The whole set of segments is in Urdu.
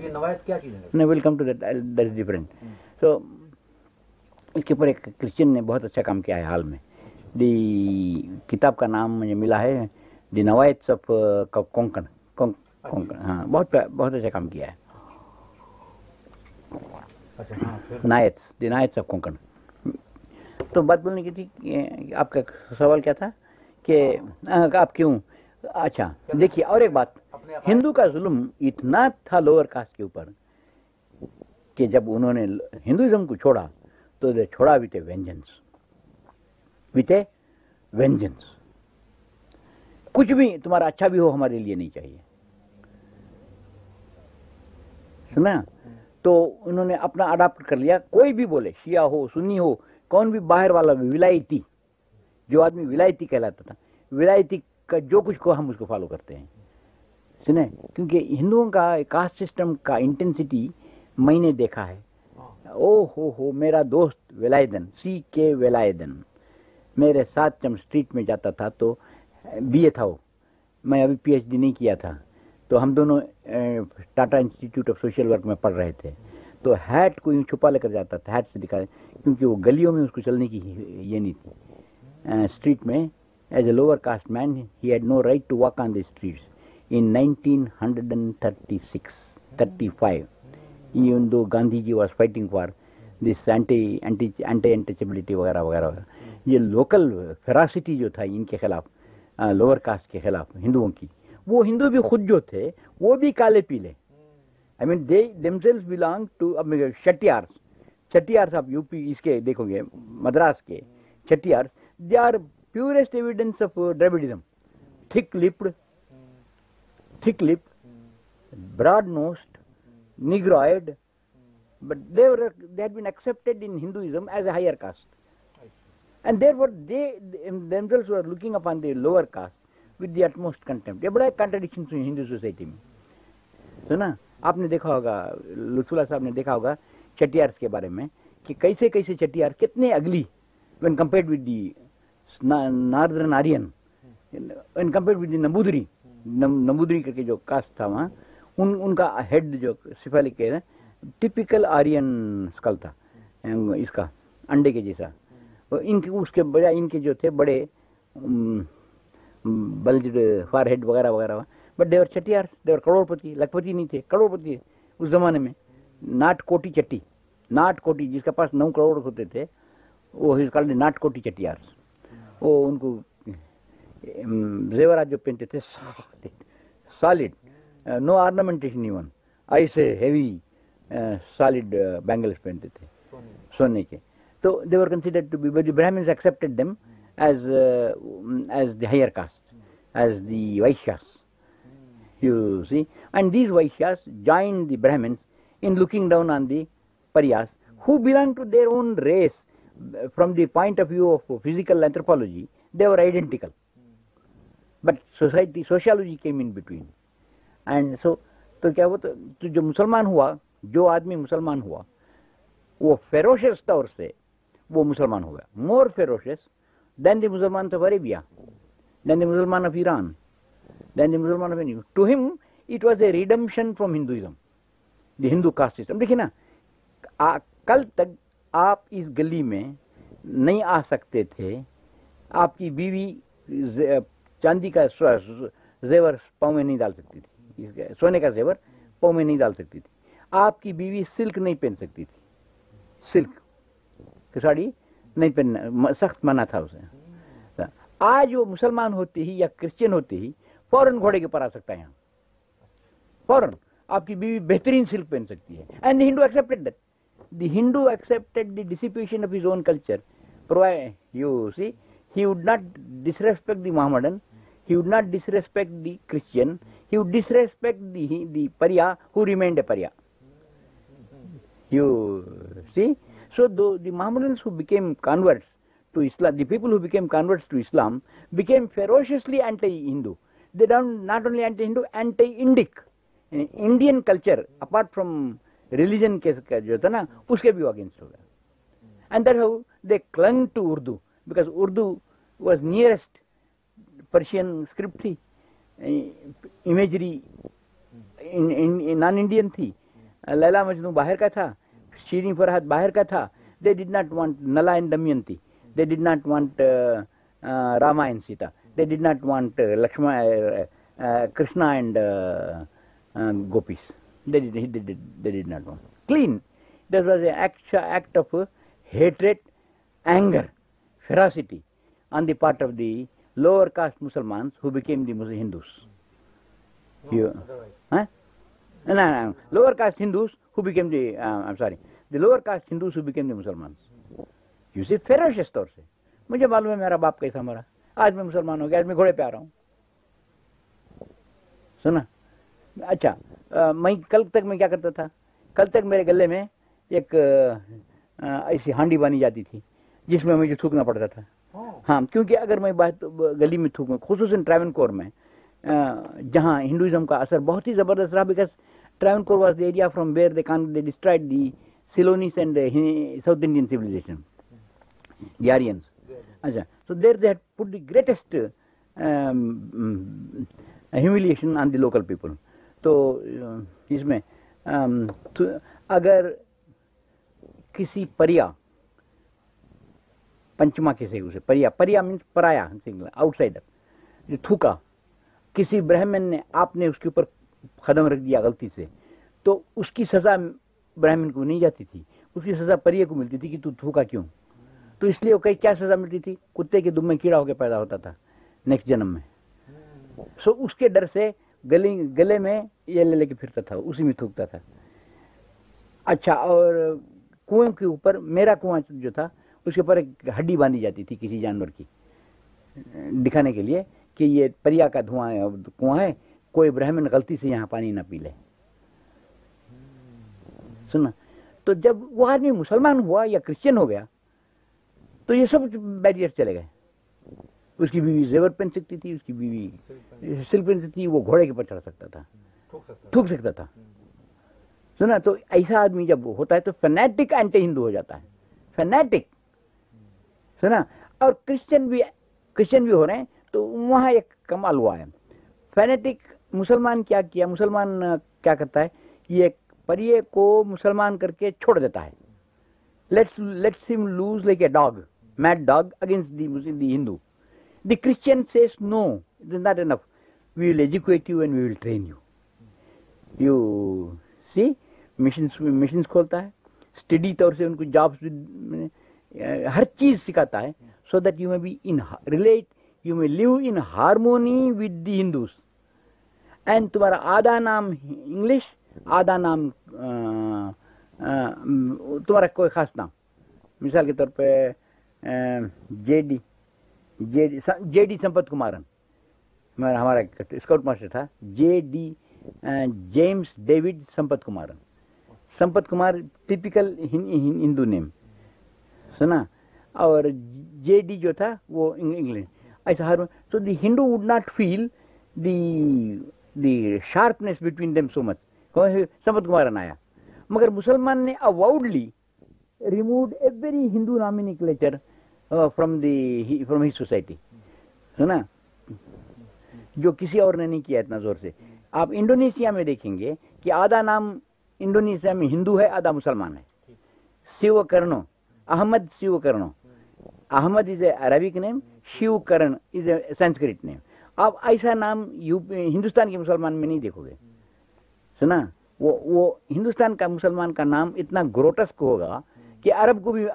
نہیں welcome to that that is different so اس کے اوپر ایک کرسچن نے بہت اچھا کام کیا ہے حال میں دی کتاب کا نام مجھے ملا ہے the نوائتس of uh, Konkan Konkan اچھا۔ ہاں بہت بہت اچھا کام کیا ہے اچھا، ہاں، نائتس دی نائتس آف کونکن تو بات بولنے کی تھی آپ کا سوال کیا تھا کہ آپ کیوں اچھا دیکھیے اور ایک بات ہندو کا ظلم اتنا تھا لوور کاسٹ کے اوپر کہ جب انہوں نے ہندوزم کو چھوڑا تو دے چھوڑا اے اے وینجنس وینجنس کچھ بھی تمہارا اچھا بھی ہو ہمارے لیے نہیں چاہیے سنا تو انہوں نے اپنا اڈاپٹ کر لیا کوئی بھی بولے شیعہ ہو سنی ہو کون بھی باہر والا ولایتی جو آدمی ولایتی ولایتی کہلاتا تھا کا جو کچھ کو ہم اس کو فالو کرتے ہیں سنیں کیونکہ ہندوؤں کا کاسٹ سسٹم کا انٹینسٹی میں نے دیکھا ہے او ہو ہو میرا دوست ولادن سی کے ولادن میرے ساتھ جب اسٹریٹ میں جاتا تھا تو بی اے تھا وہ میں ابھی پی ایچ ڈی نہیں کیا تھا تو ہم دونوں Tata Institute of Social Work میں پڑھ رہے تھے تو ہیٹ کو یوں چھپا لے کر جاتا تھا ہیٹ سے دکھا رہے کیونکہ وہ گلیوں میں اس کو چلنے کی یہ نہیں تھی اسٹریٹ میں as a lower caste man had no right to walk on the streets in 1936-35, even though Gandhiji was fighting for this anti anti anti, anti وغیرہ وغیرہ. یہ لوکل فراسٹی جو تھا ان کے خلاف لوور کاسٹ کے خلاف ہندوؤں کی وہ ہندو بھی خود جو تھے وہ بھی کالے پیلے I mean they themselves belong to Chettiar Chettiar آپ یو پی اس کے دیکھو گے مدراس کے Chettiar they are purest evidence of Dravidism thick lipped آپ نے دیکھا ہوگا لطفلا صاحب نے دیکھا ہوگا کے بارے میں کتنے اگلی نمودری کر کے جو کاسٹ تھا وہاں ان ان کا ہیڈ جو سفالک کے ٹپیکل آرین اسکل تھا اس کا انڈے کے جیسا اور ان کے اس کے بجائے ان کے جو تھے بڑے بلج فار ہیڈ وغیرہ وغیرہ بٹ دیور چٹیار دیور کروڑ لکھ لکھپتی نہیں تھے کروڑ پتی اس زمانے میں ناٹ کوٹی چٹی ناٹ کوٹی جس کے پاس نو کروڑ ہوتے تھے وہ ناٹ کوٹی چٹیار وہ ان کو زیورات جو پہنتے تھے سالڈ نو آرنامنٹیشن ایون ایسے ہیوی سالڈ بینگلس پہنتے تھے سونے کے تو they were consider to be but Brahmins accepted them as as the higher caste as the Vaishyas you see and these Vaishyas join the Brahmins in looking down on the پریاس who belong to their own race from the point of view of physical anthropology they are identical but society sociology came in between and so تو کیا تو جو مسلمان ہوا جو آدمی مسلمان ہوا وہ فیروشس طور سے وہ مسلمان ہوا مور فیروشس دین the Musalman of Arabia then the Musalman of Iran then the Musalman India to ہم it was a redemption from Hinduism the Hindu caste system دیکھیے نا کل تک آپ اس گلی میں نہیں آ سکتے تھے آپ کی بیوی چاندی کا زیور پاؤں میں نہیں ڈال سکتی تھی سونے کا زیور پاؤں میں نہیں ڈال سکتی تھی آپ کی بیوی سلک نہیں پہن سکتی تھی سلک کی ساڑی نہیں پہننا سخت منع تھا اسے آج وہ مسلمان ہوتے ہی یا کرسچن ہوتے ہی فوراً گھوڑے کے اوپر آ سکتا ہے یہاں فوراً آپ کی بیوی بہترین سلک پہن سکتی ہے and the Hindu accepted the Hindu accepted the ڈسپیوشن of his own culture provide you see he would not disrespect the Mohammedan پیپلام کے Indian culture apart from religion کے جو تھا نا اس کے بھی اگینسٹ ہوگا to Urdu because Urdu was nearest Persian script تھی امیجری نان انڈین تھی لیلا مجنو باہر کا تھا شیریں فرحت باہر کا تھا دے ڈڈ ناٹ وانٹ نلا ان دمین تھی they did not want Rama and Sita they did not want Lakshma Krishna and gopis did not want clean this was a act of hatred anger فراسٹی on the part of the lower caste Musalman see, ferocious طور سے مجھے معلوم ہے میرا باپ کیسا مرا آج میں مسلمان ہو گیا آج میں گھوڑے پہ آ رہا ہوں سنا اچھا میں کل تک میں کیا کرتا تھا کل تک میرے گلے میں ایک ایسی ہانڈی بانی جاتی تھی جس میں مجھے تھوکنا پڑتا تھا ہاں کیونکہ اگر میں بات گلی میں تھوکوں خصوصاً ٹراون کور میں جہاں ہندوازم کا اثر بہت ہی زبردست رہا because Travancore was the area from where they کان they destroyed the Ceylonese and south Indian civilisation the آرینس اچھا so there they had put the greatest humiliation on the local people تو اس میں اگر کسی پریا پنچما پریا پریا مینس پرایا آؤٹ سائڈر جو تھوکا کسی برہمن نے آپ نے اس کے اوپر قدم رکھ دیا غلطی سے تو اس کی سزا برہمن کو نہیں جاتی تھی اس کی سزا پریے کو ملتی تھی کہ تو تھوکا کیوں تو اس لیے وہ کہیں کیا سزا ملتی تھی کتے کے دم میں کیڑا ہو کے پیدا ہوتا تھا نیکسٹ جنم میں سو so اس کے ڈر سے گلے گلے میں یہ لے لے کے پھرتا تھا اسی میں تھوکتا تھا اچھا اور کنویں کے اوپر میرا کنواں جو تھا اس کے اوپر ایک ہڈی باندھی جاتی تھی کسی جانور کی دکھانے کے لیے کہ یہ پریا کا دھواں ہے کنواں ہے کوئی برہمن غلطی سے یہاں پانی نہ پی لے سنا تو جب وہ آدمی مسلمان ہوا یا کرسچن ہو گیا تو یہ سب بیریئر چلے گئے اس کی بیوی زیور پہن سکتی تھی اس کی بیوی سل پہن سکتی تھی وہ گھوڑے کے اوپر چڑھ سکتا تھا تھوک سکتا تھا سنا تو ایسا آدمی جب ہوتا ہے تو فنیٹک اینٹی ہندو ہو جاتا ہے فنیٹک سنا اور کرسچن بھی کرسچن بھی ہو رہے ہیں تو وہاں ایک کمال ہوا ہے فینیٹک مسلمان کیا کیا مسلمان کیا کرتا ہے یہ پریے کو مسلمان کر کے چھوڑ دیتا ہے لیٹس لیٹس ہم lose like a dog meet dog against the Muslim the Hindu the Christian says no it is not enough we will educate you and we will train you you see missions missions کھولتا ہے اسٹڈی طور سے ان کو جابس ہر چیز سکھاتا ہے so that you may be in relate you may live in harmony with the Hindus and تمہارا آدھا نام انگلش آدھا نام تمہارا کوئی خاص نام مثال کے طور پہ J D J D Sampath Kumaran ہمارا اسکاؤٹ ماسٹر تھا J D James David Sampath Kumaran Sampath Kumar typical ہندو نیم سنا اور جے ڈی جو تھا وہ انگلینڈ ایسا ہر so the Hindu would not feel the the sharpness between them so much سمت مگر مسلمان نے avowedly removed every Hindu nominee culture from from the society ہے نا جو کسی اور نے نہیں کیا اتنا زور سے آپ انڈونیشیا میں دیکھیں گے کہ آدھا نام انڈونیشیا میں ہندو ہے آدھا مسلمان ہے save کرنو Ahmed Shiv Karan Ahmed is a Arabic name Shiv Karan is اے سنسکرت نیم آپ ایسا نام یو ہندوستان کے مسلمان میں نہیں دیکھو گے سنا وہ وہ ہندوستان کا مسلمان کا نام اتنا گروٹسک ہوگا کہ عرب کو بھی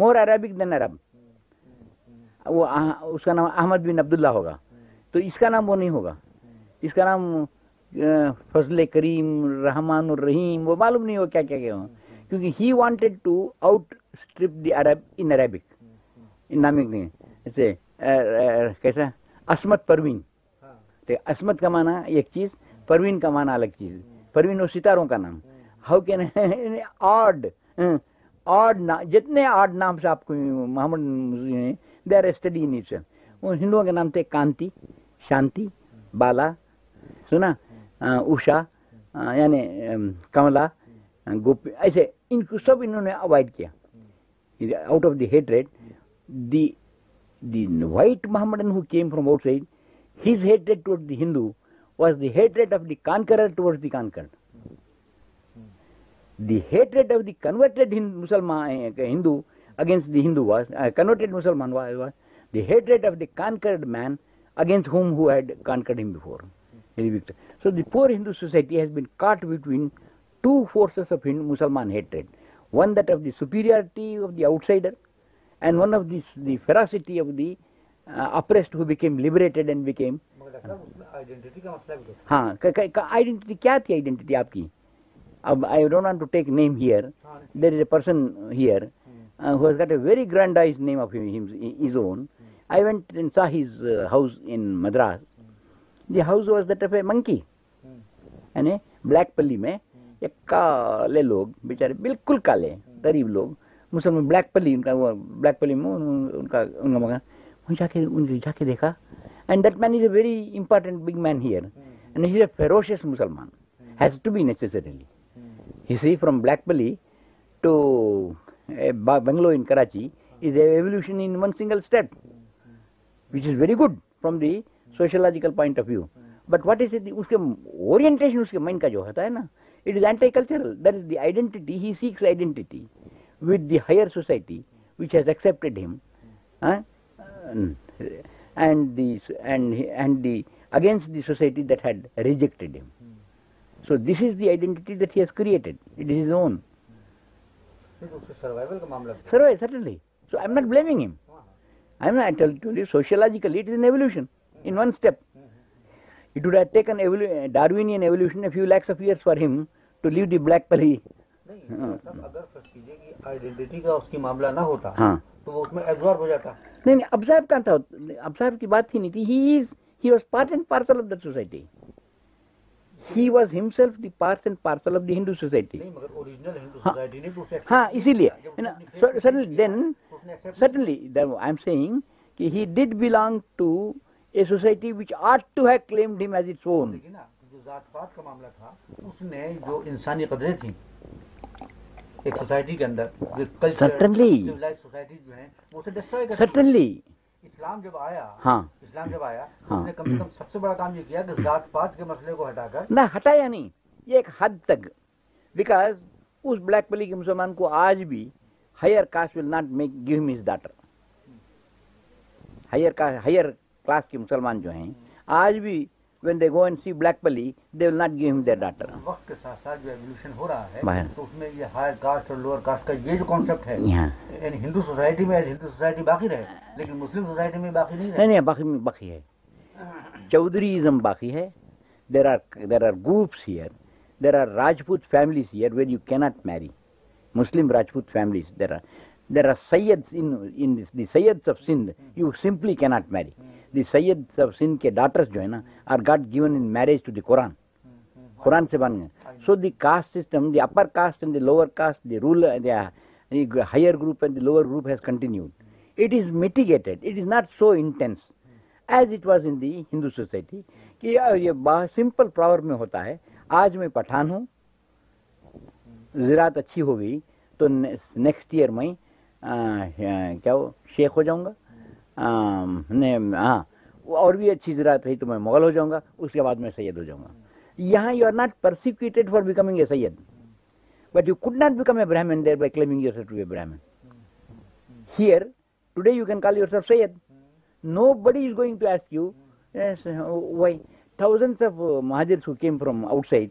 مور عربک دین عرب وہ اس کا نام احمد بن عبد اللہ ہوگا تو اس کا نام وہ نہیں ہوگا اس کا نام فضل کریم رحمان الرحیم وہ معلوم نہیں ہو کیا کیا کیونکہ he wanted to outstrip the ان نامک نہیں کیسا عصمت پروین عصمت کا معنی ایک چیز پروین کا معنی الگ چیز پروین اور ستاروں کا نام ہاؤ کین آڈ آڈ جتنے آڈ نام سے آپ کو Muhammad they are study in ہندوؤں کے نام تھے کانتی شانتی بالا سنا اوشا یعنی کملا گوپی ایسے ان کو سب انہوں نے اوائڈ کیا out of the heat rate the the white Mohammedan who came from out side his heat rate ٹوڈ the Hindu was the heat rate of the conqueror ٹوڈ the conquer the heat rate of the converted مسلمان ہندو against the Hindu was converted مسلمان was was the heat rate of the conquered main against whom who had conquered ہم بفور سو دی پور ہندو society has been caught between monkey black پلی میں یہ کالے لوگ بیچارے بالکل کالے غریب لوگ مسلمان بلیک پلی ان کا وہ بلیک پلی میں ان کا ان کا مکان وہیں جا کے ان جا کے دیکھا and that man is a very important big man here and he is a ferocious Musalman has to be necessarily he see from black پلی to bungalow in Karachi is a revolution in one single state which is very good from the sociological point of view but what is اس کے اورینٹیشن اس کے مائنڈ کا جو ہوتا ہے نا سوسائٹی اگینسٹ دی سوسائٹیڈ سو دسٹیز کر few locker for him black ہاں۔ نہ ہوتا ہندو سوسائٹی ہاں, ہاں۔, ہاں، اسی لیے ذات پات کا معاملہ تھا اس نے جو انسانی قدریں تھیں ایک سوسائٹی کے اندر سٹرنلی سوسائٹی جو ہیں وہ اسے ڈسٹروائے کر سٹرنلی اسلام جب آیا ہاں اسلام جب آیا ہاں۔ نے کم سے کم سب سے بڑا کام یہ کیا کہ ذات پات کے مسئلے کو ہٹا کر نہ ہٹایا نہیں یہ ایک حد تک بیکاز اس بلیک پلی کے مسلمان کو آج بھی higher caste will not make give his daughter higher caste higher class کے مسلمان جو ہیں آج بھی when they go and see black پلی they will not give him their daughter وقت کے ساتھ ساتھ جو ایولیوشن ہو رہا ہے تو اس میں یہ ہائر کاسٹ اور لوور کاسٹ کا یہ جو کانسیپٹ ہے یعنی ہندو سوسائٹی میں ہندو سوسائٹی باقی رہے لیکن مسلم سوسائٹی میں باقی نہیں نہیں نہیں باقی باقی ہے چودھری ازم باقی ہے there are there are groups here there are Rajput families here where you کی not marry Muslim Rajput families there are there are Syeds in the Syeds of Sindh you simply کی ناٹ میری دی سید سب سندھ کے ڈاٹرس جو ہے نا are got given in marriage to the قرآن قرآن سے بن گئے so the caste system the upper caste and the lower caste the rule higher group and the lower group has continued it is mitigated it is not so intense as it was in the Hindu society کہ یہ سمپل پراور میں ہوتا ہے آج میں پٹھان ہوں زراعت اچھی ہو گئی تو نیکسٹ ایئر میں کیا وہ شیخ ہو جاؤں گا ہاں اور بھی اچھی ذرا تھی تو میں مغل ہو جاؤں گا اس کے بعد میں سید ہو جاؤں گا یہاں you are not persecuted for becoming a Syed but you could not become a Brahmin there by claiming yourself to a Brahmin here today you can call yourself Syed nobody is going to ask you why thousands of Mohajir who came from outside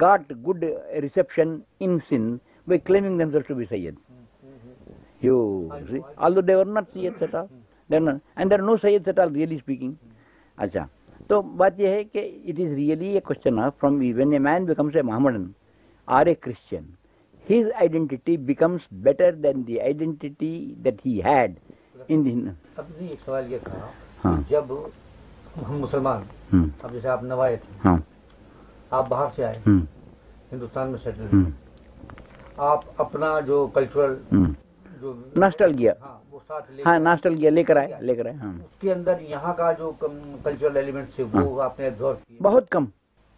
got good reception in Sindh by claiming them self to be Syed you all do ڈیور not see at set of demon and there no Syed at all really speaking اچھا تو بات یہ ہے کہ it is really a question of from when a man becomes a Mohammedan or a Christian his identity becomes better than the identity that he had in ایک سوال یہ تھا ہاں جب ہم مسلمان اب جیسے آپ نوائے تھے آپ باہر سے آئے ہندوستان میں سیٹل آپ اپنا جو کلچرل جو نسٹل گیا ہاں ناسٹل گیا لے کر آئے لے کر آئے ہاں اس کے اندر یہاں کا جو کلچرل ایلیمنٹ سے وہ ہاں۔ آپ نے ابزور کیا بہت کم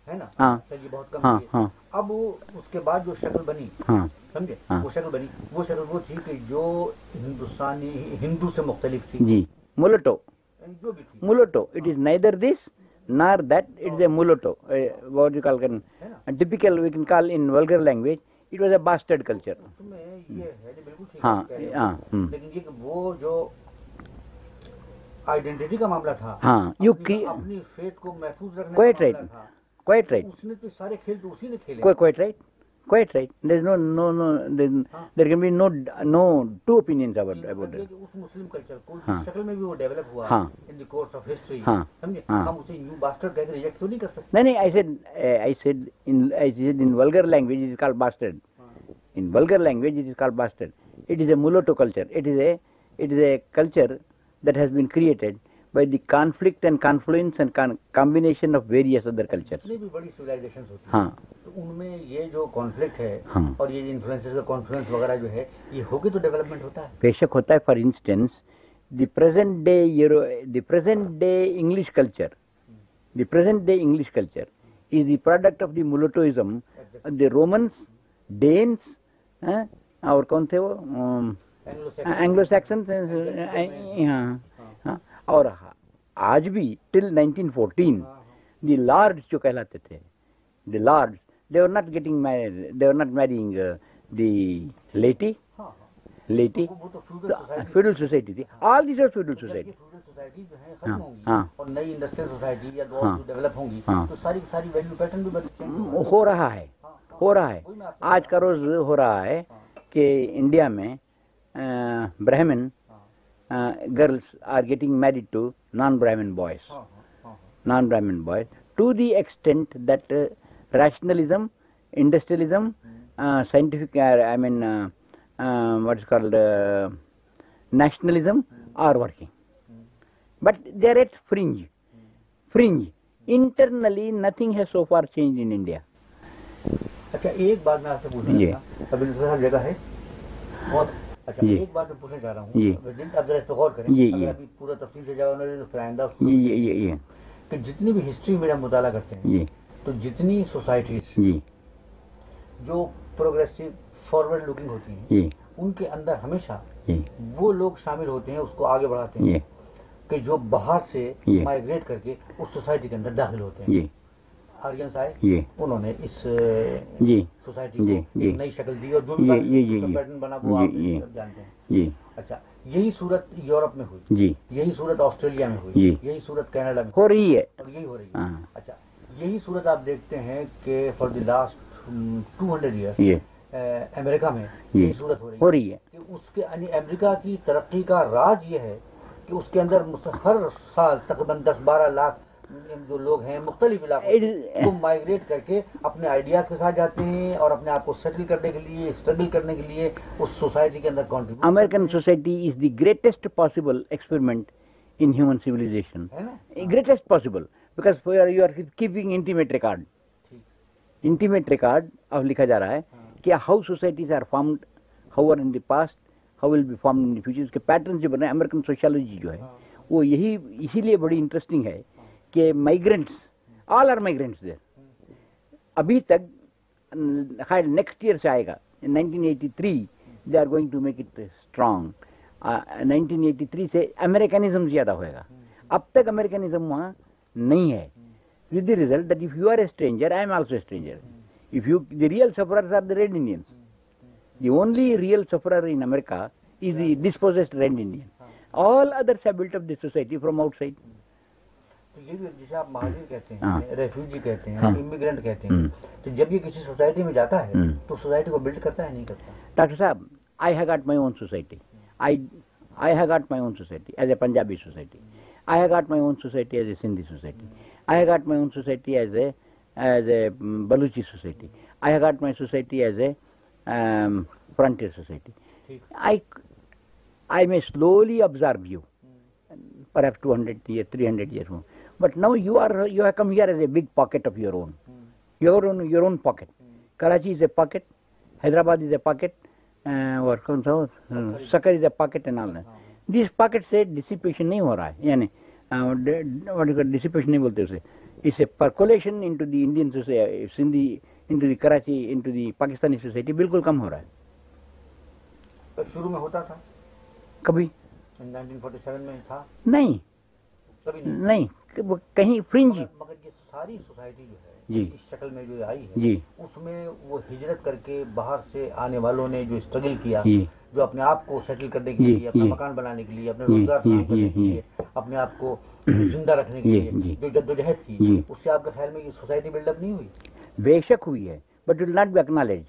ہے نا ہاں اچھا، بہت کم ہاں, ہاں۔ اب اس کے بعد جو شکل بنی ہاں سمجھے ہاں۔ وہ شکل بنی وہ شکل وہ تھی کہ جو ہندوستانی ہندو سے مختلف تھی جی ملٹو یعنی جو بھی تھی ملٹو it is neither this nor that it is a mulatto what you call can typical we can call in vulgar language it was a bastard culture ہاں ہاں وہ جو آئیڈینٹی کا معاملہ تھا ہاں یو کی اپنی کو محفوظ رکھنے رائٹ رائٹ اس نے تو سارے کھیل تو اسی نے کھیلے right quite right. There is no no no there, there can be no no two opinions about about that. उस मुस्लिम कल्चर को शक्ल में भी वो डेवलप हुआ हाँ in the course of history हाँ समझे हम उसे new bastard कहकर reject तो नहीं कर सकते नहीं नहीं I said uh, I said in I said in vulgar language it is called bastard. In vulgar language it is called bastard. It is a mulatto culture. It is a it is a culture that has been created. Romans اور کون تھے اور آج بھی till nineteen fourteen the lord جو کہلاتے تھے the lord they are not getting they are not marrying the laity feudal society تھی all these are feudal society ہو رہا ہے ہو رہا ہے ہاں، ہاں۔ آج کا روز ہو رہا ہے ہاں۔ کہ انڈیا میں Brahmin girls are getting national but there at fringe internally nothing has so far change India ایک بات میں آپ سے پوچھے اچھا جی۔ ایک بات میں پوچھنا چاہ رہا ہوں جی۔ غور کریں کہ جتنی بھی ہسٹری میرا مطالعہ کرتے ہیں جی۔ تو جتنی سوسائٹیز جو پروگرسو فارورڈ لوکنگ ہوتی ہیں ان کے اندر ہمیشہ وہ لوگ شامل ہوتے ہیں اس کو آگے بڑھاتے ہیں کہ جو باہر سے مائگریٹ کر کے اس سوسائٹی کے اندر داخل ہوتے ہیں جی انہوں نے اس سوسائٹی جی۔ کو جی۔ جی۔ نئی شکل دی اور جی پیٹرن بنا وہ جانتے ہیں اچھا یہی صورت صورت صورت یورپ میں میں میں ہوئی ہوئی جی یہی یہی آسٹریلیا کینیڈا ہو رہی ہے اور یہی ہو رہی ہے ہاں۔ اچھا یہی صورت آپ دیکھتے ہیں کہ for the last two hundred years امریکہ میں یہی صورت ہو رہی ہے کہ اس کے یعنی امریکہ کی ترقی کا راج یہ ہے کہ اس کے اندر ہر سال تقریباً دس بارہ لاکھ مطلب جو لوگ ہیں مختلف علاقوں مائگریٹ کر کے اپنے آئیڈیاز کے ساتھ جاتے ہیں اور اپنے آپ کو سیٹل کرنے کے لیے اسٹرگل کرنے کے لیے اس سوسائٹی کے اندر contribute American society is the greatest possible experiment in human civilization greatest possible because for you are keeping intimate record intimate record اب لکھا جا رہا ہے ہاں۔ کہ how societies are formed how are in the past how will be formed in the future اس کے پیٹرن جو بنے امریکن سوشیالوجی جو ہے ہاں۔ وہ یہی اسی لیے بڑی انٹرسٹنگ ہے کہ migrants all are migrants there ابھی تک خیر نیکسٹ ایئر سے آئے گا nineteen eighty three they are going to make it strong nineteen eighty three سے امیریکنزم زیادہ ہوئے گا اب تک امیریکنزم وہاں نہیں ہے with the result that if you are a stranger I am also stranger if you the real sufferers are the red Indians the only real sufferer in America is the dispose red Indian all others built up the society from outside جسے آپ مہاجر کہتے ہیں ریفیوجی کہتے ہیں جب یہ کسی سوسائٹی میں جاتا ہے تو سوسائٹی کو بلڈ کرتا ہے نہیں کرتا ڈاکٹر صاحب I have got my own society own society as a Punjabi society I have got my own society as a Sindhi society I have got my own society as a as a Balochi society I have got my society as a frontier society I may slowly observe you per have two hundred year three hundred year ہوں پاکستانی بالکل کم ہو رہا ہے نہیں کہیں فرنج مگر یہ ساری سوسائٹی جو ہے جی اس شکل میں جو آئی ہے جی اس میں وہ ہجرت کر کے باہر سے آنے والوں نے جو اسٹرگل کیا جی جو اپنے آپ کو سیٹل کرنے کے جی، لیے اپنا جی۔ مکان بنانے کے لیے اپنے روزگار جی، کے لیے اپنے آپ کو زندہ رکھنے کے لیے جو جد و جہد کی اس سے آپ کے خیال میں یہ سوسائٹی بلڈ اپ نہیں ہوئی بے شک ہوئی ہے but will not be acknowledge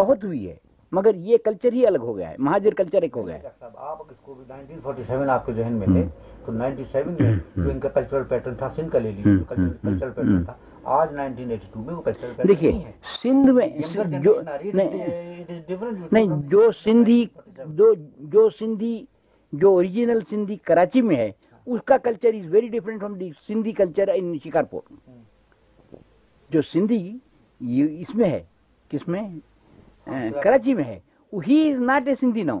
بہت ہوئی ہے مگر یہ کلچر ہی الگ ہو گیا ہے مہاجر کلچر ایک ہو گیا ہے آپ اس کو بھی نائنٹین فورٹی سیون آپ کے ذہن میں تھے تو نائنٹی سیون میں جو ان کا کلچرل پیٹرن تھا سندھ کا لے لیجیے کلچرل پیٹرن تھا آج نائنٹین ایٹی ٹو میں وہ کلچرل پیٹرن دیکھیے سندھ میں جو نہیں جو سندھی جو جو سندھی جو اوریجنل سندھی کراچی میں ہے ہاں۔ اس کا culture is very different from the Sindhi culture in Shikarpur ہاں۔ جو سندھی اس میں ہے کس میں کراچی میں ہے he is not a Sindhi now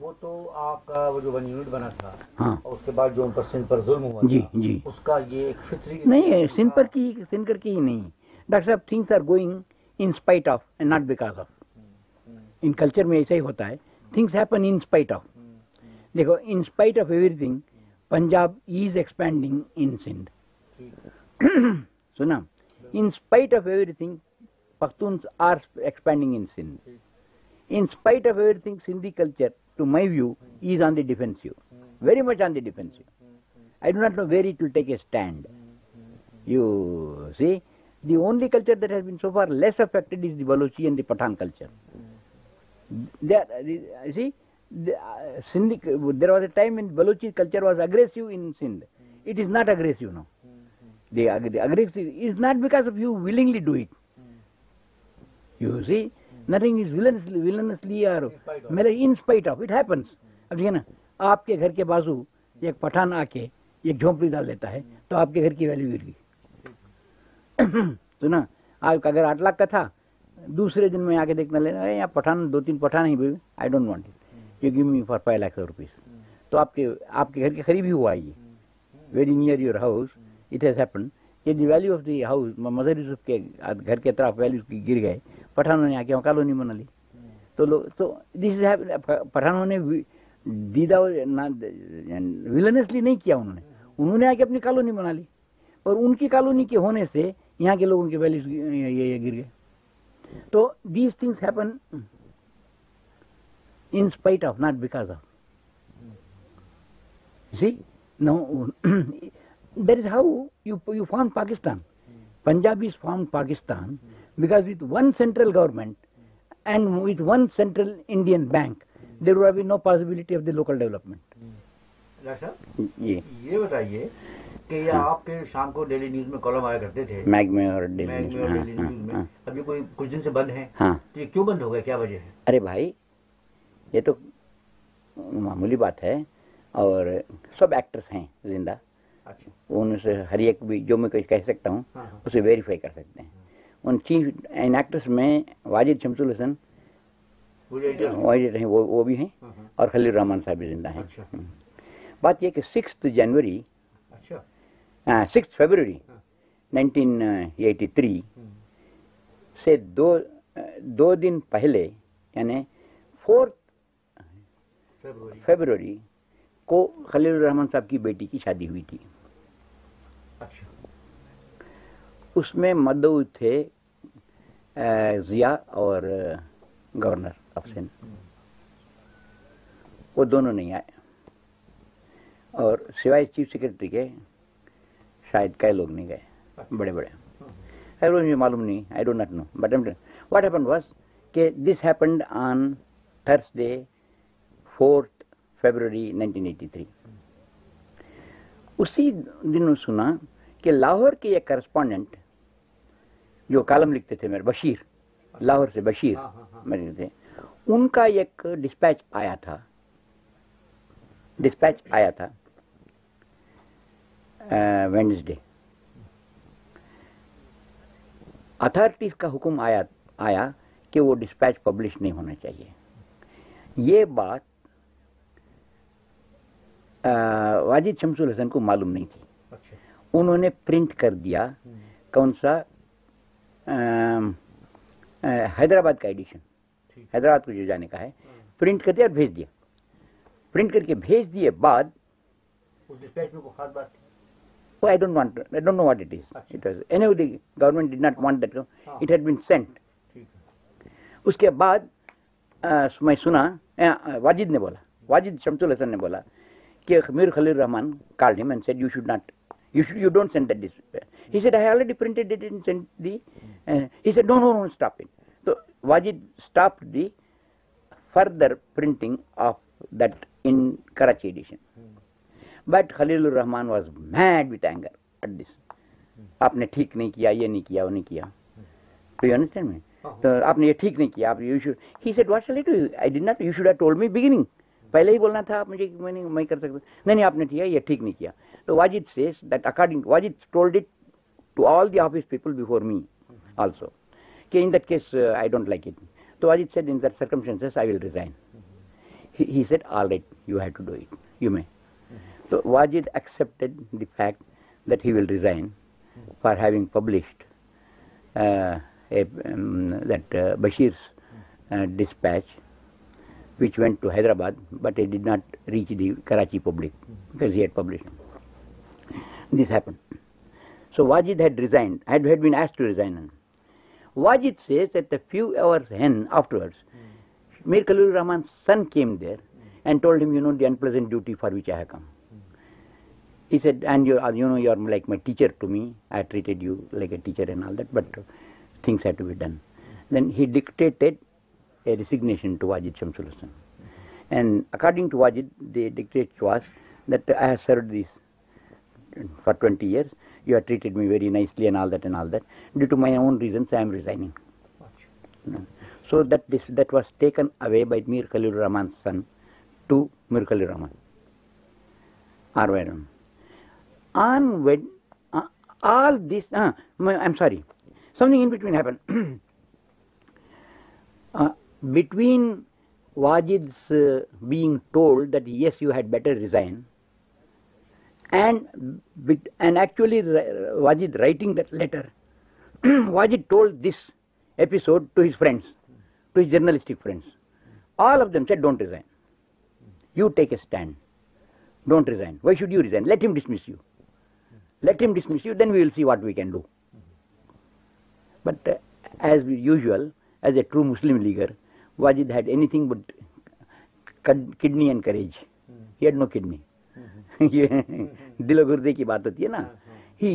وہ تو آپ کا جو ون یونٹ بنا تھا ہاں اس کے بعد جو ان پر سندھ پر ظلم ہوا جی جی اس کا یہ ایک فطری نہیں ہے سندھ پر کی سندھ کر کی ہی نہیں ڈاکٹر صاحب things are going in spite of and not because of ان کلچر میں ایسا ہی ہوتا ہے things happen in spite of دیکھو in spite of everything Punjab is expanding in Sindh سنا in spite of everything Pakhtuns are expanding in Sindh Balochi Pathan culture was اگر Sindh it not agree knows not because he do see nothing is violently اور میرے in spite of it happens اب ٹھیک ہے نا آپ کے گھر کے بازو ایک پٹھان آ کے ایک جھونپڑی ڈال دیتا ہے تو آپ کے گھر کی ویلیو گر گئی تو نا آپ کا گھر آٹھ لاکھ کا تھا دوسرے دن میں آ کے دیکھنا لینا یہاں پٹھان دو تین پٹھان ہی بھی I don't want it you give me for five lakh rupees تو آپ کے آپ کے گھر کے قریب ہی ہوا یہ very near your house it has happen کہ the value of the house mother Yusuf کے گھر کے طرف ویلیو گر گئے پٹھانوں نے آ کے وہاں کالونی بنا لی تو لوگ تو دس پٹھانوں نے دیدا ویلنسلی نہیں کیا انہوں نے انہوں نے آ کے اپنی کالونی بنا لی اور ان کی کالونی کے ہونے سے یہاں کے لوگوں کی ویلیوز یہ گر گئے تو these things happen in spite of not because of see no that is how you form Pakistan Punjab is form Pakistan Because with with one one central central government and Indian bank, local development. یہ بند گیا کیا وجہ ہے ارے یہ تو معمولی بات ہے اور سب ایکٹرس ہیں زندہ ان سے ہر ایک بھی جو میں کہہ سکتا ہوں اسے ویریفائی کر سکتے ہیں ان چیف اینڈ ایکٹرس میں واجد شمس الحسن واجد ہیں وہ وہ بھی ہیں ہاں، ہاں۔ اور خلیل الرحمان صاحب بھی زندہ ہیں اچھا۔ بات یہ کہ سکس جنوری اچھا۔ سکس فیبروری ہاں۔ نائنٹین ایٹی تھری سے دو دو دن پہلے یعنی فورتھ فیبروری کو خلیل الرحمان صاحب کی بیٹی کی شادی ہوئی تھی اس میں مدعو تھے ضیا اور گورنر افسین وہ دونوں نہیں آئے اور سوائے چیف سیکرٹری کے شاید کئی لوگ نہیں گئے بڑے بڑے مجھے معلوم نہیں I don't not know but what happen was کہ this happened on Thursday fourth February nineteen eighty three اسی دن سنا کہ لاہور کے ایک کرسپونڈنٹ جو کالم لکھتے تھے میرے بشیر اچھا۔ لاہور سے بشیر تھے ہاں، ہاں، ہاں۔ ان کا ایک ڈسپیچ آیا تھا ڈسپیچ آیا تھا اتھارٹیز کا حکم آیا آیا کہ وہ ڈسپیچ پبلش نہیں ہونا چاہیے یہ بات واجد شمس الحسن کو معلوم نہیں تھی اچھا۔ انہوں نے پرنٹ کر دیا کون سا حیدرآباد کا ایڈیشن حیدرآباد کو جو جانے کا ہے ہاں۔ پرنٹ کر دیا اور اچھا۔ ہاں۔ اس کے بعد میں سنا واجد نے بولا واجد شمس الحسن نے بولا کہ Mir Khalil ur Rahman and said you should not You, you should, don't send the... the dispatch. Uh, he he said, said, I already printed it it. and sent Uh, no, no, no, stop So Wajid stopped further printing of that in Karachi edition. But Rahman was mad with anger at this. آپ نے ٹھیک نہیں کیا یہ نہیں کیا وہ نہیں کیا تو یو انڈرسٹینڈ آپ نے یہ ٹھیک نہیں کیا آپ آپ you you should should he he what I did not have told me beginning پہلے بولنا تھا مجھے میں میں نہیں کر سکتا نہیں نہیں آپ نے کیا یہ ٹھیک نہیں کیا تو Wajid says that according Wajid it told it to all the office people before me also کہ in that case I don't like it Wajid said circumstances I will resign he said all right you have to do it you me تو Wajid it accept the fact that he will resign for he published that Bashir dispatch which went to Hyderabad but it did not reach the کر Karachi public This happened. So Wajid had resigned, had been asked to resign. Wajid says that a few hours afterwards, hmm. Mir Khalilur Rahman's son came there and told him, you know, the unpleasant duty for which I have come. Hmm. He said, and you are uh, like my teacher to me. I treated you like a teacher and all that, but things had to be done. Hmm. Then he dictated a resignation to Wajid Shamsul Hasan. And according to Wajid, the dictate was that I have served these for ٹوینٹیو have treated me very nicely all that due to my own reasons so this was taken away by Mir Khalilur Rahman sinner خلر all sorry something between was bag told this you had better resign And actually Wajid writing that letter, Wajid told this episode to his friends, to his journalistic friends. All of them said, don't resign. You take a stand. Don't resign. Why should you resign? Let him dismiss you. Let him dismiss you, then we will see what we can do. But uh, as usual, as a true Muslim leaguer, Wajid had anything but kidney and courage. He had no kidney. دل گردے کی بات ہوتی ہے نا he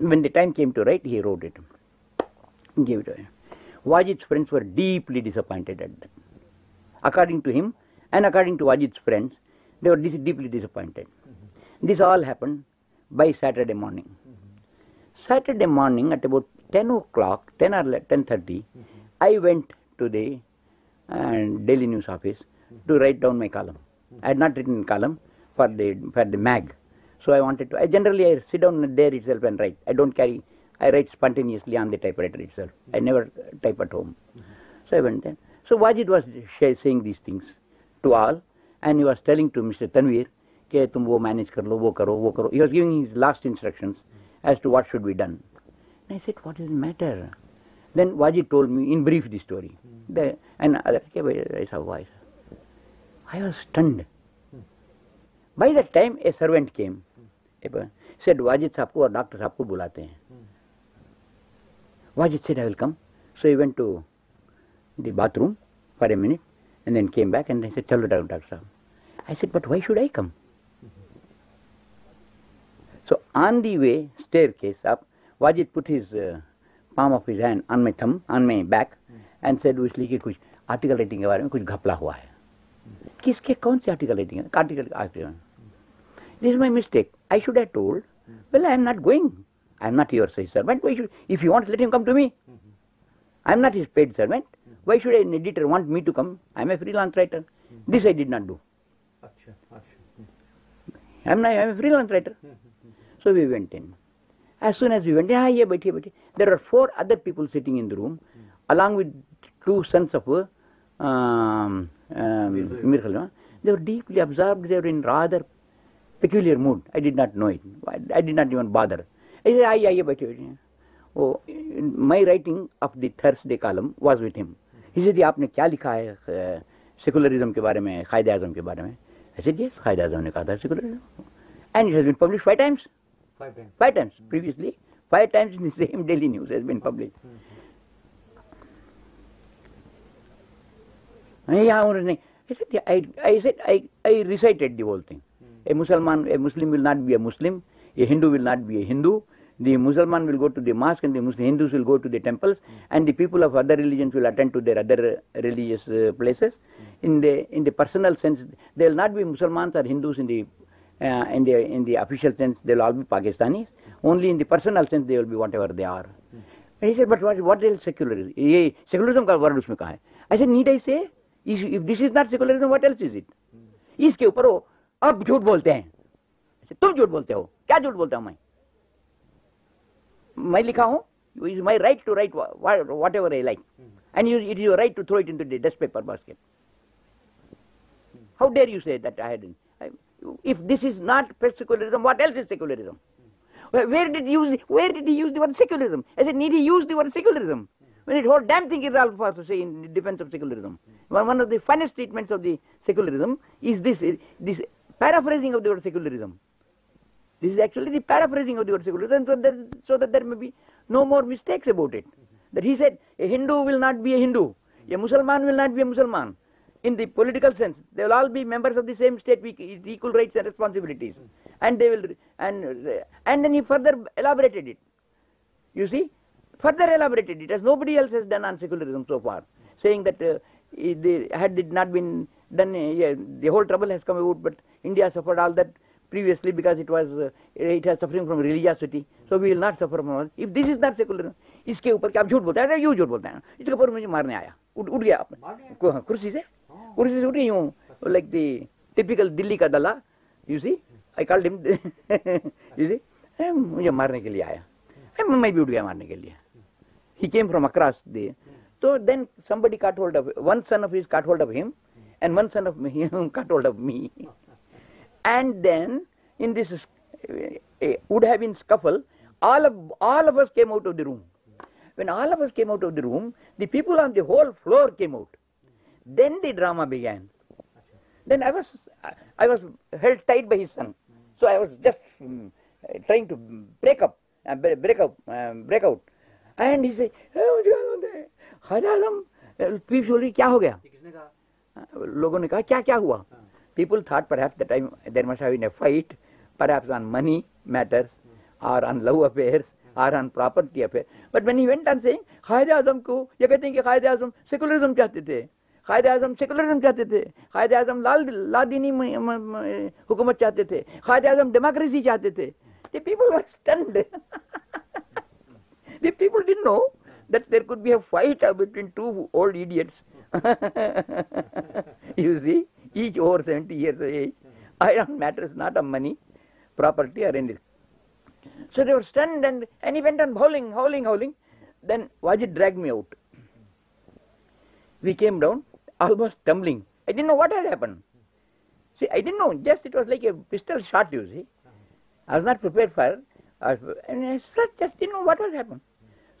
when the time came to write he wrote it it gave its according to him and according this all happen by Saturday morning Saturday morning ten o'clock ten ten thirty I went to the Daily News office to write down my column I not write in com for the for the mag so i wanted to i generally i sit down there itself and write i don't carry i write spontaneously on the typewriter itself mm-hmm. i never type at home mm-hmm. so i went there so wajid was saying these things to all and he was telling to mr tanveer تم وہ مینج کر لو وہ کرو وہ کرو you are giving his last instructions as to what should be done I said what is matter then was you tool me in brief the story ایسا ہوا ایسا I was ٹنڈ by that time a servant came said Wajid صاحب کو اور ڈاکٹر صاحب کو بلاتے ہیں Wajid said I will come so E went to the bathroom for a minute and then came back and said چلو ڈاکٹر صاحب I said but why should I come so on the way staircase آپ Wajid put his palm of his hand on my thumb on my back and said اس لیے کچھ آرٹیکل ریٹنگ کے بارے میں کچھ گھپلا ہوا ہے کس کے کون سے آرٹیکل ریٹنگ ہے آرٹیکل مائی مسٹیکڈ ان روم الگ آئیے آئیے بیٹے ہیں مائی رے آپ نے کیا لکھا سیکولرزم کے بارے میں قائد اعظم کے بارے میں ایسے دیكیز بینڈ ٹائمسلیز بینڈ نہیں بولتے ہیں a Muslim, a Muslim will not be a Muslim, a Hindu will not be a Hindu, the Muslim will go to the mosque and the Muslim Hindus will go to the temples mm. and the people of other religions will attend to their other religious uh, places. Mm. In, the, in the personal sense, they will not be Muslims or Hindus in the, uh, in, the, in the official sense, they will all be Pakistanis. Mm. Only in the personal sense, they will be whatever they are. Mm. And he said, but what, what is secularism? Ye, secularism ka word usme ka hai. I said, need I say? If this is not secularism, what else is it? Mm. Iske upar ho, اب جھوٹ بولتے ہیں اچھا، تم جھوٹ بولتے ہو کیا جھوٹ بولتا ہوں میں میں لکھا ہوں is my right right to whatever like and it your right to throw it in dust paper basket how you that I had papers what L secularism where where dead secularism is need there that thing all for defence of دیکرزم is this this so for sake then had it not been done, eh, yeah, the whole trouble has come about, but India suffered all that previously because it was uh, it has suffering from religiosity, so we will not suffer from all. If this is not secular, اس کے اوپر کیا آپ جھوٹ بولتا ہے یوں جھوٹ بولتا ہے اس کے اوپر مجھے مارنے آیا اٹھ گیا کرسی سے کرسی سے اٹھی ہوں لائک دی ٹپیکل دلی کا ڈلا you see I call you see مجھے مارنے کے لیے آیا میں بھی اٹھ گیا مارنے کے لیے ہی came from across the So then somebody caught hold of, one son of his caught hold of him, and one son of him caught hold of me. And then in this eh, eh, would have been scuffle, all of us came out of the room. When all of us came out of the room, the people on the whole floor came out. Then the drama began. Then I was held tight by his son. So I was just mm, trying to uh, um, break out. And he said, oh, خیر عالم پیپ شولی کیا ہو گیا لوگوں نے کہا کیا کیا ہوا people thought perhaps that there must have in a fight perhaps on money matters or on love affairs or on property affair but main event on saying Quaid اعظم کو یہ کہتے ہیں کہ قائد اعظم سیکولرزم چاہتے تھے قائد اعظم سیکولرزم چاہتے تھے قائد اعظم لال لا دینی حکومت چاہتے تھے قائد اعظم ڈیموکریسی چاہتے تھے the people were stunned the people done know that there could be a fight between two old idiots. you see, each over 70 years of age. I don't matter, it's not a money, property or anything. So they were stunned and, and he went on howling, howling, howling. Then Wajid dragged me out. We came down, almost tumbling. I didn't know what had happened. See, I didn't know, just it was like a pistol shot, you see. I was not prepared for it. And I just didn't know what was happened.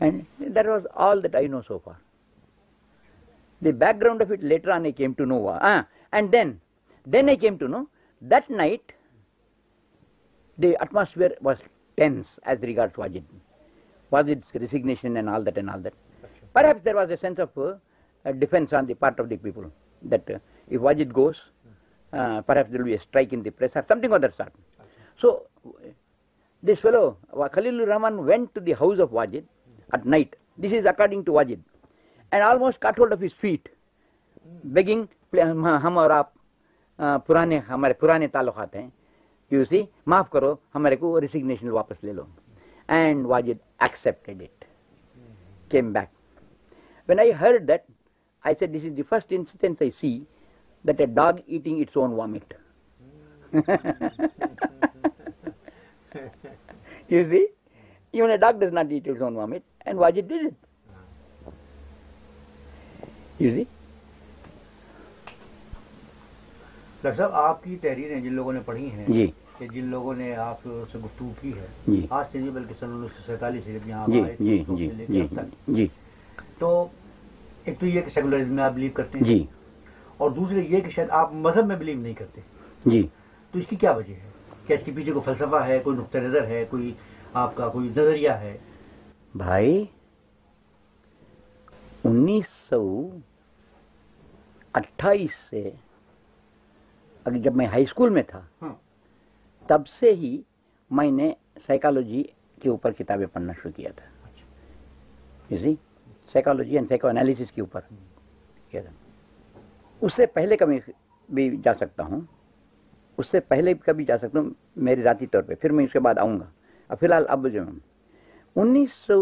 The was all there the background of اٹر on کی دن then I'm to know that night the atmosphere was tense as regard Wajid was resignation there was the sense of ڈفس on there of the people that Wajid goes ویٹرس Rahman went to those of Wajid at night. This is according to Wajid. And almost cut hold of his feet, begging, ہم اور آپ پرانے ہمارے پرانے تعلقات ہیں یو سی معاف کرو ہمارے کو ریسیگنیشن واپس لے لو and Wajid accepted it came back when I hear that I said this is the first incidence I see that a dog eating its own vomit you see even a dog does not eat its own vomit And Wajid You see? Doctor صاحب آپ کی تحریریں جن لوگوں نے پڑھی ہیں جی کہ جن لوگوں نے آپ سے گفتگو کی ہے آج سے نہیں بلکہ سن انیس سو سینتالیس یہاں جی تو ایک تو یہ کہ سیکولرزم میں آپ بلیو کرتے ہیں جی اور دوسرے یہ کہ شاید آپ مذہب میں بلیو نہیں کرتے جی تو اس کی کیا وجہ ہے کیا اس کے پیچھے کوئی فلسفہ ہے کوئی نقطۂ نظر ہے کوئی آپ کا کوئی نظریہ ہے بھائی انیس سو اٹھائیس سے اگر جب میں ہائی اسکول میں تھا ہاں۔ تب سے ہی میں نے سائیکالوجی کے اوپر کتابیں پڑھنا شروع کیا تھا سائیکالوجی اینڈ سائیکو انالیس کے اوپر اس سے پہلے کبھی بھی جا سکتا ہوں اس سے پہلے کبھی جا سکتا ہوں میرے ذاتی طور پہ پھر میں اس کے بعد آؤں گا اور فی الحال اب جو انیس سو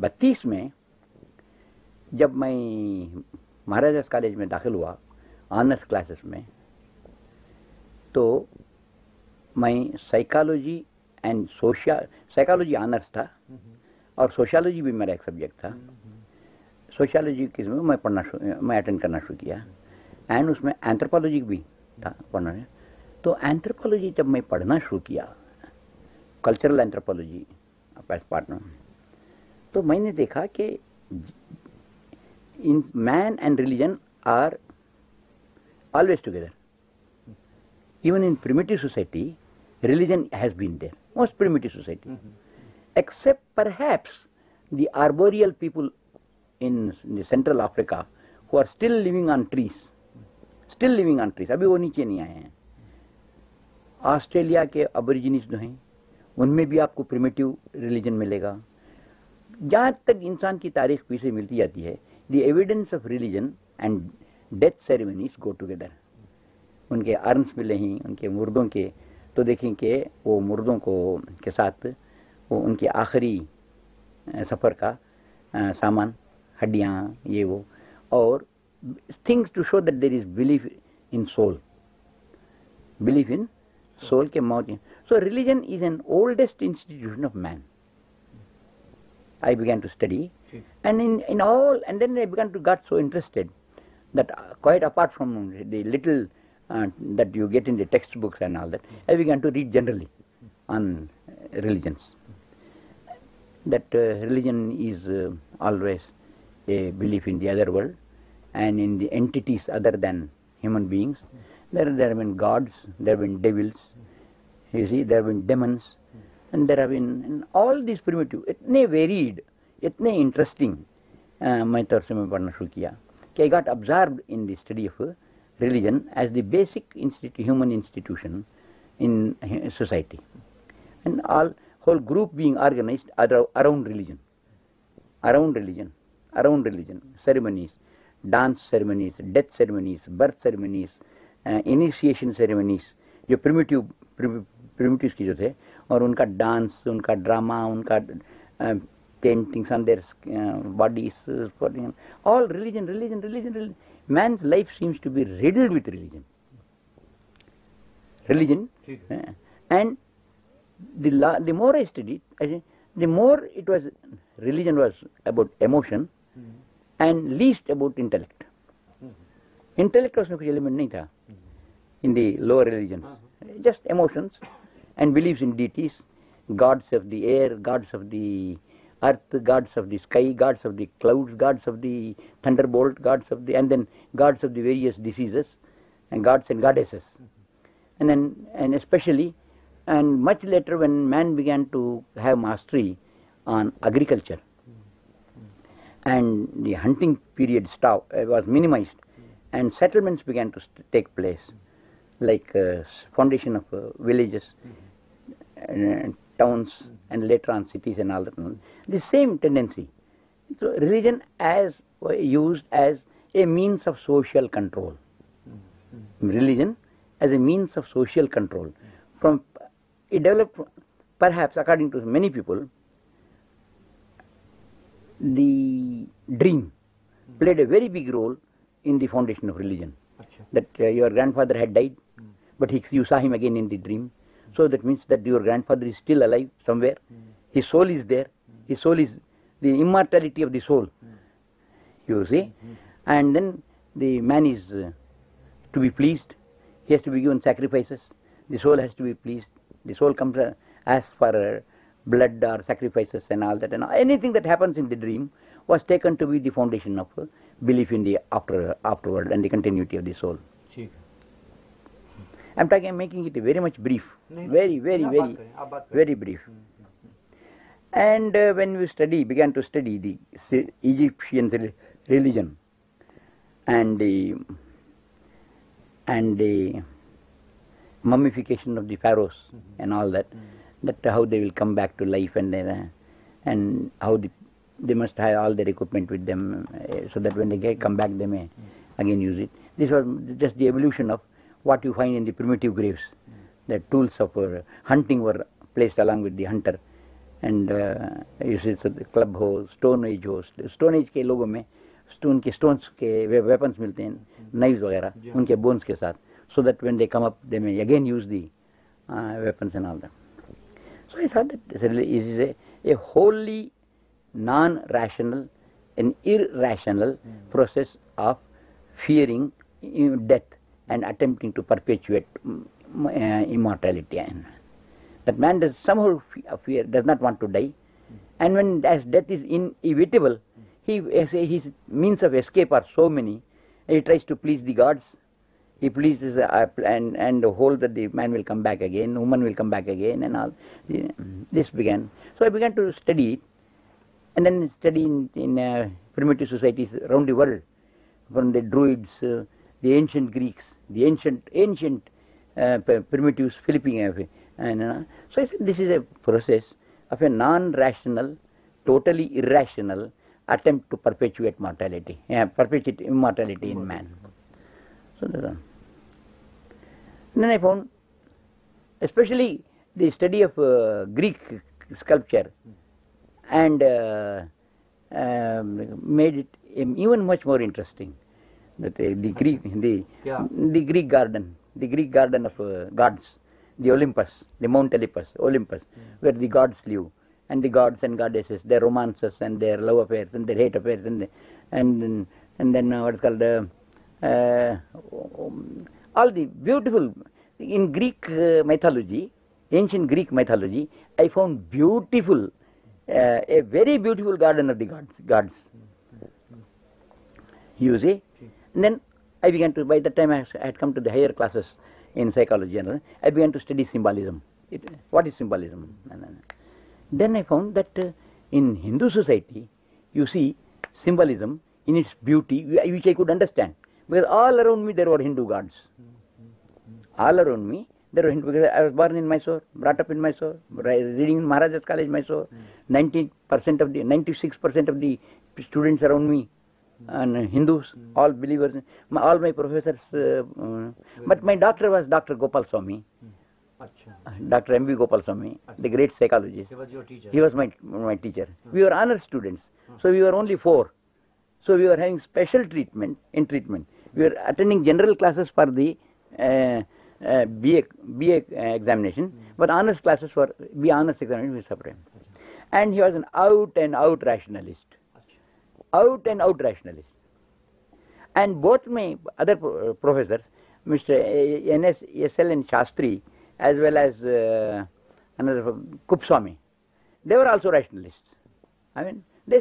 بتیس میں جب میں مہاراجا کالج میں داخل ہوا آنرس کلاسز میں تو میں psychology and social psychology honours تھا اور سوشیالوجی بھی میرا ایک سبجیکٹ تھا سوشیالوجی کے میں پڑھنا شروع میں اٹینڈ کرنا شروع کیا اینڈ اس میں اینتھروپالوجی بھی تھا پڑھنا تو اینتھروپالوجی جب میں پڑھنا شروع کیا کلچرل اینتھروپالوجی پارٹنر تو میں نے دیکھا کہ in man and religion are always together even in into society religion has been there most society except perhaps the arboreal people in central Africa who are still living on trees still living on trees ابھی وہ نیچے نہیں آئے ہیں آسٹریلیا کے ابریجنس جو ہیں ان میں بھی آپ کو پریمیٹیو ریلیجن ملے گا جہاں تک انسان کی تاریخ پیچھے ملتی جاتی ہے the evidence of religion and death ceremonies go together ان کے آرمس ملے ہی ان کے مردوں کے تو دیکھیں کہ وہ مردوں کو کے ساتھ وہ ان کے آخری سفر کا سامان ہڈیاں یہ وہ اور things to show that there is belief in soul belief in soul کے موت So religion is an oldest institution of man. I began to study, hmm. and then I began to got so interested that uh, quite apart from the little uh, that you get in the textbooks and all that, I began to read generally on uh, religions. That religion is always a belief in the other world and in the entities other than human beings. There have been gods, there have been devils, میں پڑھناز dance ceremonies death ceremonies birth ceremonies initiation ceremonies جو پریمٹیوز کی جو تھے اور ان کا ڈانس ان کا ڈرامہ ان کا paintings on their bodies all religion religion religion means life seems to be riddled with religion religion and the law the more I study the more it was religion was about emotion and least about intellect intellect اس میں کچھ ایلیمنٹ نہیں تھا in the lower religion just emotions and believes in deities, gods of the air, gods of the earth, gods of the sky, gods of the clouds, gods of the thunderbolt, gods of the, and then gods of the various diseases, and gods and goddesses. And then, and especially, and much later when man began to have mastery on agriculture, and the hunting period uh, was minimized, and settlements began to take place, like uh, foundation of uh, villages, uh, towns and later on cities and all that, the same tendency. So religion as uh, used as a means of social control. Religion as a means of social control. From it developed, perhaps according to many people, the dream played a very big role in the foundation of religion. That uh, your grandfather had died, hmm. but you saw him again in the dream. So thence that your grandfather is still alive somewhere immortality of the soul and then the man is to be pleased and sacrifices soul has to be pleased as far blood or sacrifice dream was taken foundation of belief انفٹر very much brief Very brief. And uh, when we began to study the Egyptian religion and the mummification of the pharaohs mm-hmm. and all mm-hmm. that, how they will come back to life, and uh, how they must have all their equipment with them, uh, so that when they come back they may mm. again use it. These were just the evolution of what you find in the primitive graves. Mm. The tools of hunting were place along with the hunter and club who stone age who stone age کے لوگوں میں ان کے اسٹونس کے ویپنس ملتے ہیں نائز وغیرہ ان کے بونس کے ساتھ so that when they come up they may again use the weapons in of the a Holi non rational and irrational process of fearing death and attempting to perpetuate immortality ہے some fear does not want to die and when this death inevitable means of escape are so many tries to please the gods ہف please the man will back again woman will back again Indian so again to study it study primitive societies around the world from the ڈروئیڈ ancient Greeks پمیٹیولیپس a process of a non rational totally irrational attempt to perpetuate mortality perpetuality in man especially the study of گریچر and made much more interesting گری گارڈن د گری گارڈن آف گاڈس دیمپس the mount Olympus where gods live the gods the ر رومانسس در لو افے در ہفرس دین دل دی beautiful in Greek mythology ancient Greek mythology found beautiful very beautiful garden of the god I began to, by the time I had come to the higher classes in psychology and all, I began to study symbolism. What is symbolism? Then I found that uh, in Hindu society, you see symbolism in its beauty, which I could understand. Because all around me there were Hindu gods. All around me there were Hindu gods. I was born in Mysore, brought up in Mysore, reading in Maharaja's College, Mysore. 96% hmm. of the students around me Hindus all all my professors but my doc was doc Gopal Swami ڈاکٹرسٹ out and out rationalist and vote me ادرسر Shastri as well as کپسوامی they are also rational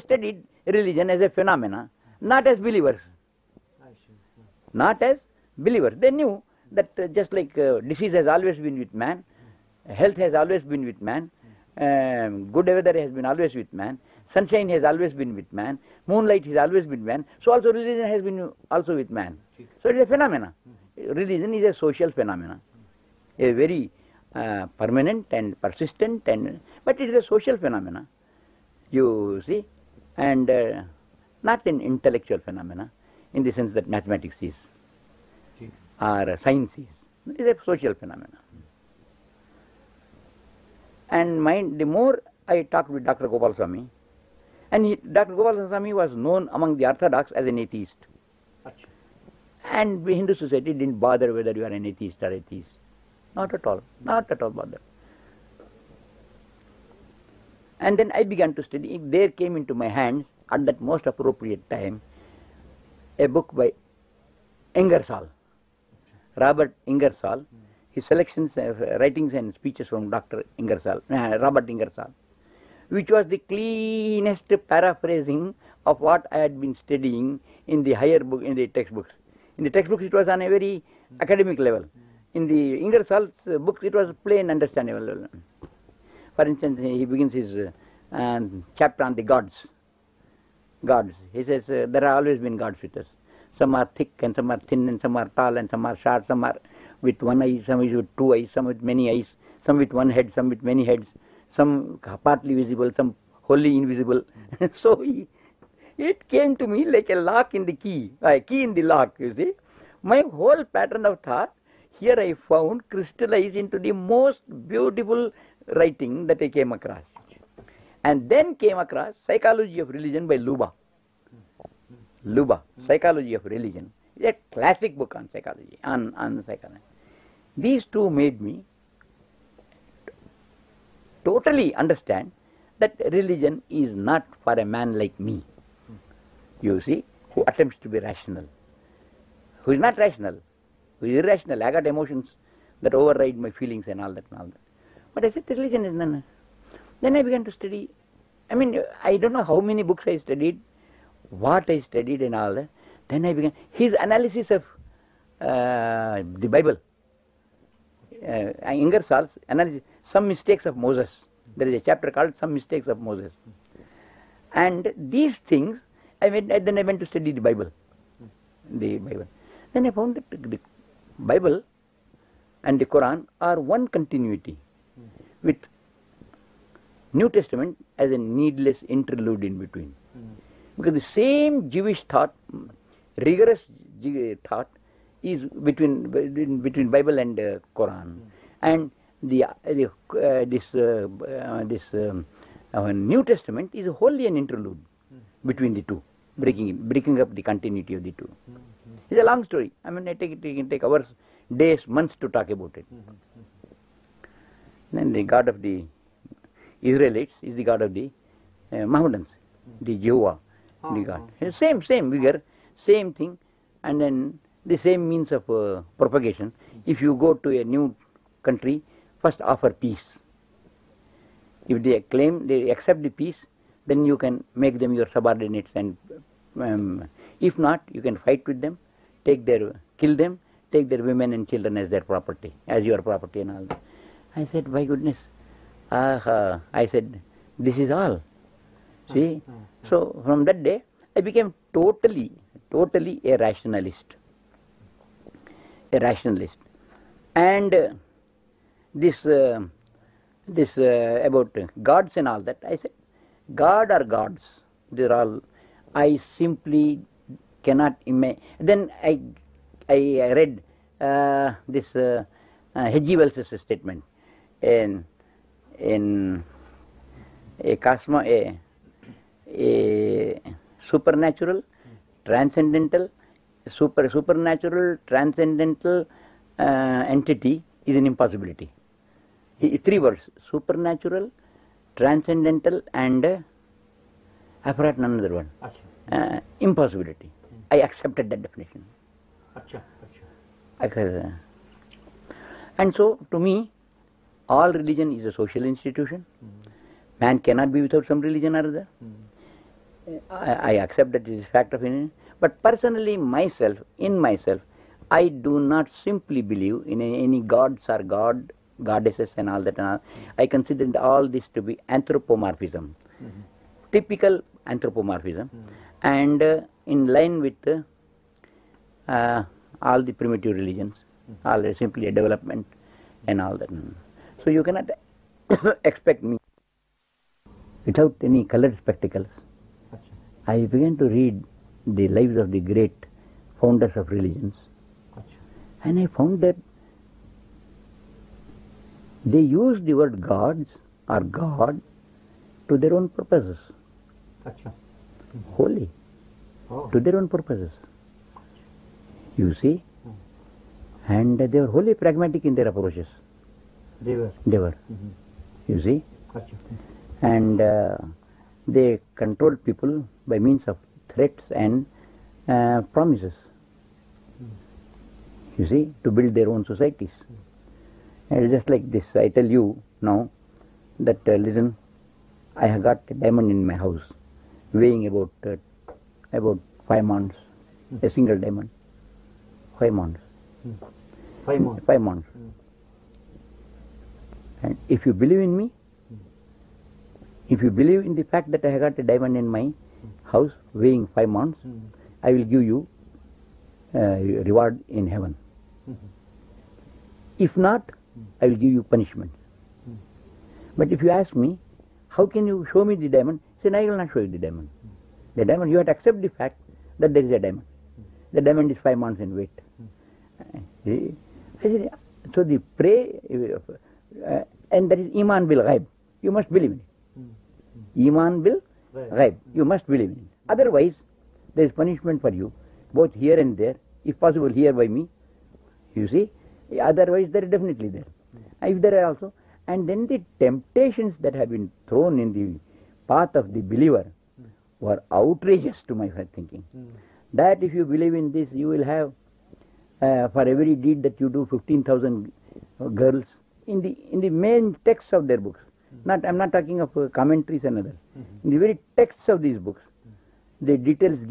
religion as a phenomena not as believer not as believer new دسٹ like disease has always been man health man good weather has بینویز with man Sunshine has always been with man, moonlight has always been man, so also religion has been also with man. So it is a phenomena. Religion is a social phenomena, a very uh, permanent and persistent, and but it is a social phenomena, you see, and uh, not an intellectual phenomena in the sense that mathematics is or science is. It is a social phenomena. And mind, the more I talked with Dr. Gopal Swami, doctor Gopal ٹوڈیم بائیر سال رابٹنس from doctor which was the کلینسٹ paraphrasing of what I bag in text books books was on a very academic level books plain understand for instance chapter on the gods god there are always bad some are thick some are thin some are tall some are short some are two some with many some with one head some with many heads so meat کی بک آن سائکالی totally understand that religion is not for a man like me you see attempts rational not rational rational I got emotion that override my فیلی know who many books what's اینال بائبل سمسٹیکس Moses there's a Bible are one continuity new test same Jewish three new testament between دیوٹی same same ویگر same thing same means of pro to new country first offer peace. If they claim, they accept the peace, then you can make them your subordinates, and um, if not, you can fight with them, kill them, take their women and children as their property, as your property and all that. I said, by goodness, I said, this is all. See? Hmm, hmm, hmm. So from that day, I became totally a rationalist. And uh, this this about gods in all that god are god this all simply cut um then this ہجیولس statement کاسم supernatural transcendental super supernatural transcendental entity is impossibility three was supernatural ٹرانسڈنٹلٹیڈنڈ so to all religion اسٹیٹن مین کی some religion are accept fact of but personally myself enough do not سلی بنی god are god development so you can't expect me وی clerical I begin to read دیوز of the great founder they use the word God are God to their own پر approaches control people by means of threats and promise you see to build their own societies just like this I tell you know دزن I have got diamond in my house way about about five months diamond five months fact that a diamond in my house way five months I will give you reward enough not how can show me the diamond not show diamond you hate the fact there wait so that is ایمان بل ایمان بل غائب you must believe otherwise there punishment for you both here and there if possible here by you see otherwise there ڈیفلیوریڈین thousand girls main there books not I not talk commentaries others books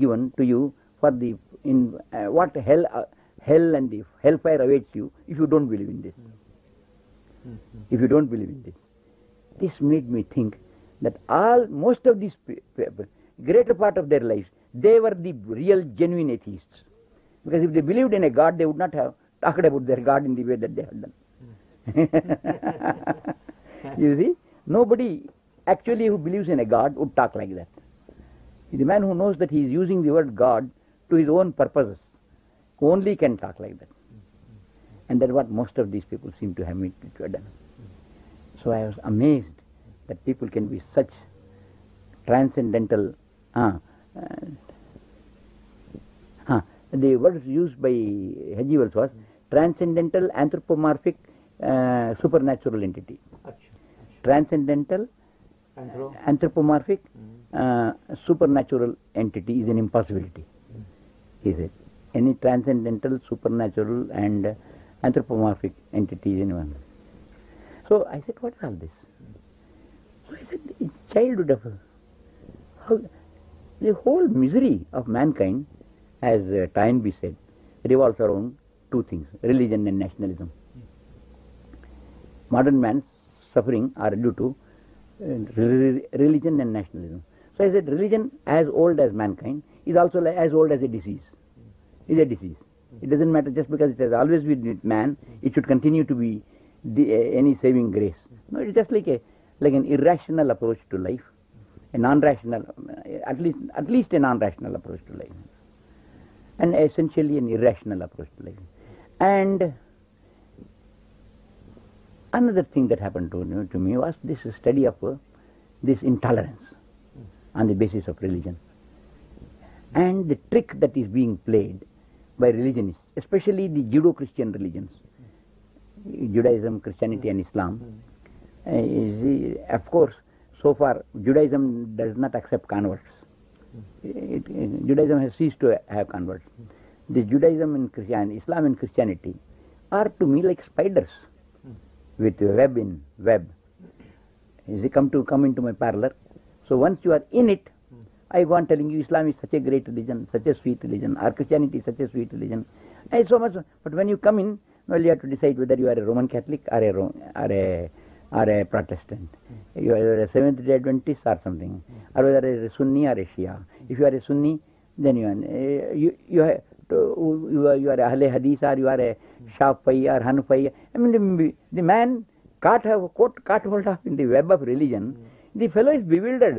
given to you for the what help greater part of their life they are the real jeans not then بڈیوز means the word God to his own پر لائک دینڈ دسٹ پیپل سیم ٹو سوزڈ کیچورلٹی super نیچورلٹیز impossibility any transcendental, supernatural and uh, anthropomorphic entities in one. So I said, what's all this? So I said, it's childhood of how the whole misery of mankind, as uh, Toynbee said, revolves around two things, religion and nationalism. Modern man's suffering are due to uh, religion and nationalism. So I said religion as old as mankind is also as old as a disease is a disease. It doesn't matter just because it has always been man, it should continue to be eh, any saving grace. No, it's just like an irrational approach to life, a non-rational, eh, at least a non-rational approach to life, and essentially an irrational approach to life. And another thing that happened to me was this study of uh, this intolerance on the basis of religion, and the trick that is being played by religiously the Judeo کرن religions Judaism Christianity and Islam of course so for Judaism does not accept converts جولام and Christianity are to me like spider so once you int such a great religion such اویٹ religion are Christianity such a so much but when valid whether you are رومنکس حدیثن د فیلوز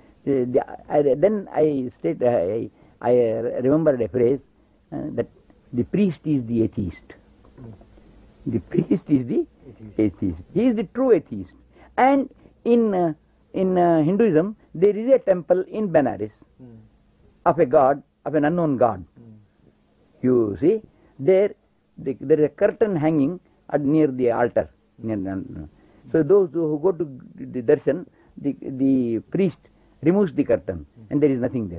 دبرز true atheism there is a till Benares of a گا and you see there there hanging نیرٹر درشن symbolism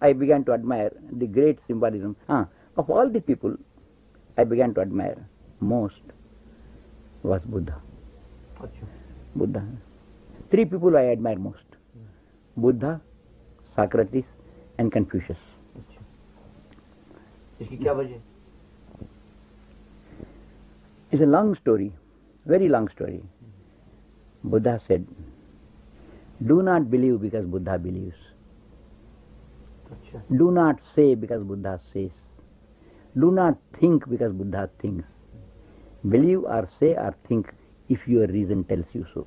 I admire the great symbol people I admire most was بچ بری پیپل آئی ایڈمائر موسٹ باکرتی Confucius It's a long story, very long story. Buddha said, do not believe because Buddha believes. Do not say because Buddha says. Do not think because Buddha thinks. Believe or say or think if your reason tells you so.